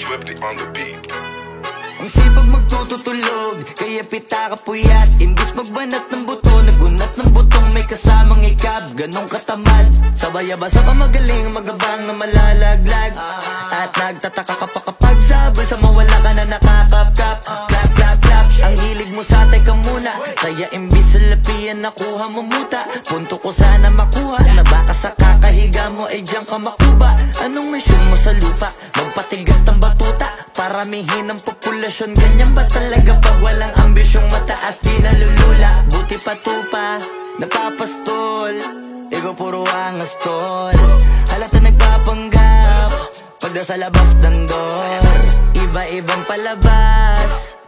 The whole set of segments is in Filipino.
Swifty on the beat. Ang sipag magtututulog Kaya pita ka puyat Imbis magbanat ng buto Nagunat ng butong may kasamang ikab. Ganong katamad Sabay-abasa pa magaling Magabang na malalaglag. At nagtataka ka pa kapag sabay Sa mawala ka na nakakapkap sa lapian nakuha mo muta. Punto ko sana makuha Na baka sa kakahiga mo ay diyan ka makuba. Anong mission mo sa lupa? Magpatigas ng batuta Paramihin ang populasyon. Ganyan ba talaga pag walang ambisyong mataas Di nalulula? Buti pa tupa Napapastol. Ego puro angas tol. Halata nagpapanggap Pag nasa labas ng door. Iba-ibang palabas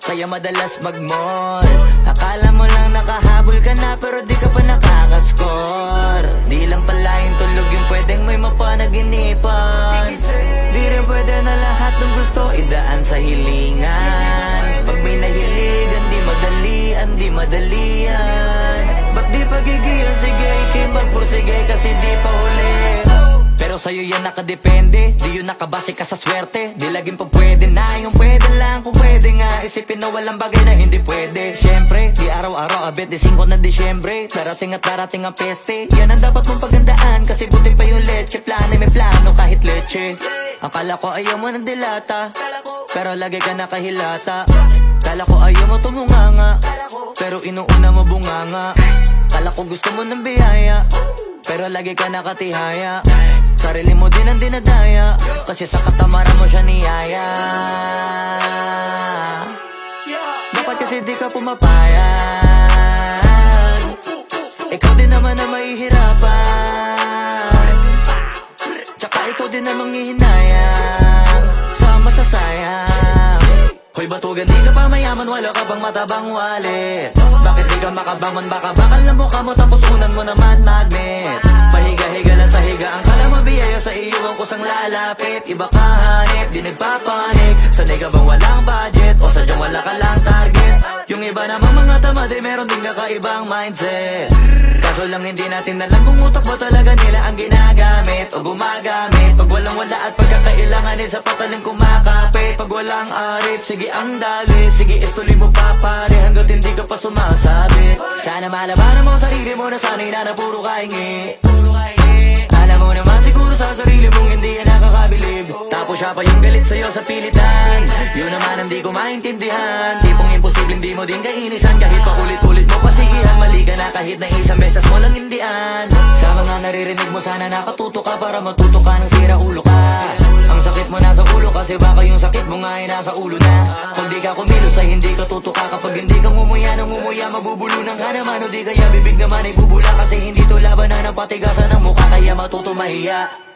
Kaya madalas mag-mall. Akala mo lang nakahabol ka na Pero di ka pa nakakascore Di lang pala yung tulog yung pwedeng may mapanaginipan Di rin pwede na lahat ng gusto idaan sa hilingan. Pag may nahiligan di madalian, di madalian. Ba't di pagigilan sige, ikay magpursige kasi di pa huli. Pero sa'yo yan nakadepende Di yun nakabase ka sa swerte. Di laging pa pwede na Yung pwede lang kung pwede nga Isipin na walang bagay na hindi pwede. Siyempre, di araw-araw abet Di 5 na Disyembre. Darating at darating ang peste. Yan ang dapat mong pagandaan Kasi buti pa yung leche. Plano may plano kahit leche. Akala ko ayaw mo ng dilata Pero lagi ka nakahilata. Kala ko ayaw mo tumunganga Pero inuuna mo bunganga. Kala ko gusto mo ng biyaya pero lagi ka nakatihaya. Sarili mo din ang dinadaya Kasi sa katamaran mo siya niyaya Dapat kasi di ka pumapayag. Ikaw din naman na mahihirapan. Tsaka ikaw din na manghihinayang. Sa masasayang Hoy batugan di ka pa mayaman Wala ka bang matabang wallet? Bakit di ka makabangon? Baka bakal na mukha mo Tapos unan mo naman magnet iyo Ang kusang lalapit Iba ka hanip Di nagpapanik. Sanay ka bang walang budget? O sadyang wala ka lang target? Yung iba namang mga tamad Eh meron din kakaibang mindset. Kaso lang hindi natin alam Kung utak mo talaga nila ang ginagamit O gumagamit. Pag walang wala at pagkakailanganin Sa patalim kumakapit. Pag walang arip Sige ang dali. Sige ituloy mo pa pare Hanggat hindi ka pa sumasabi Sana malabanan mo sarili mo Na sana'y na na puro naman siguro sa sarili mong hindi ka nakakabilib. Tapos siya pa yung galit sa'yo sa pilitan. Yun naman ang di ko maintindihan. Tipong imposible hindi mo din kainisan. Kahit pa ulit-ulit mo pasigihan Mali ka na kahit na isang beses mo lang hindian. Sa mga naririnig mo sana nakatuto ka Para matuto ka ng sira ulo ka. Ang sakit mo nasa ulo kasi baka yung sakit mo nga ay nasa ulo na Pag di ka kumilos ay hindi ka tutuka. Kapag hindi ka ngumuya ng ngumuya Mabubulunan ka naman o di kaya bibig naman ay bubula Kasi hindi to laban na ng patigasan ng mukha. Kaya matuto mahiya